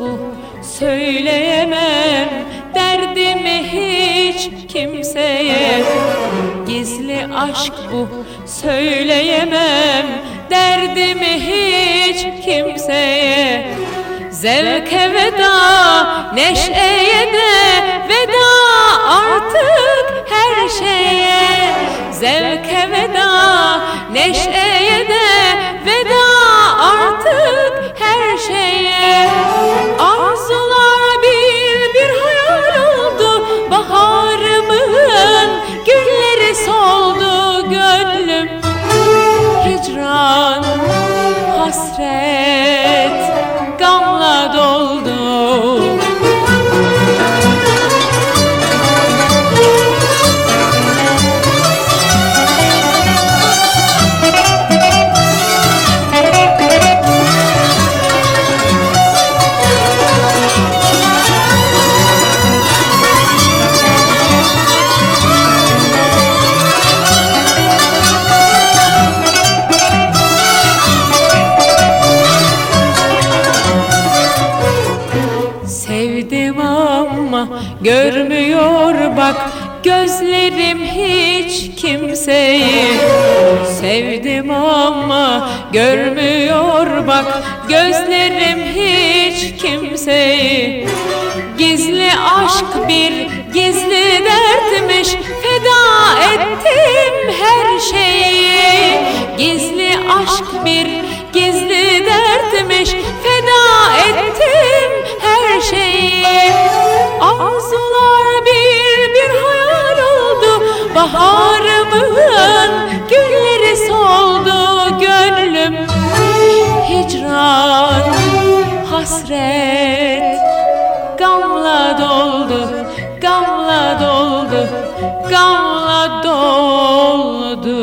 bu söyleyemem. Derdimi hiç kimseye Gizli aşk bu söyleyemem. Derdimi hiç kimseye Zevke veda, neşeye de veda. Artık her şeye Zevke veda, neşeye de veda ama görmüyor bak Gözlerim hiç kimseyi. Sevdim ama görmüyor bak Gözlerim hiç kimseyi. Gizli aşk bir gizli dertmiş Feda ettim her şeyi. Gizli aşk bir gizli Arzular bir bir hayal oldu. Baharımın gülleri soldu gönlüm. Hicran, hasret Gamla doldu, gamla doldu, gamla doldu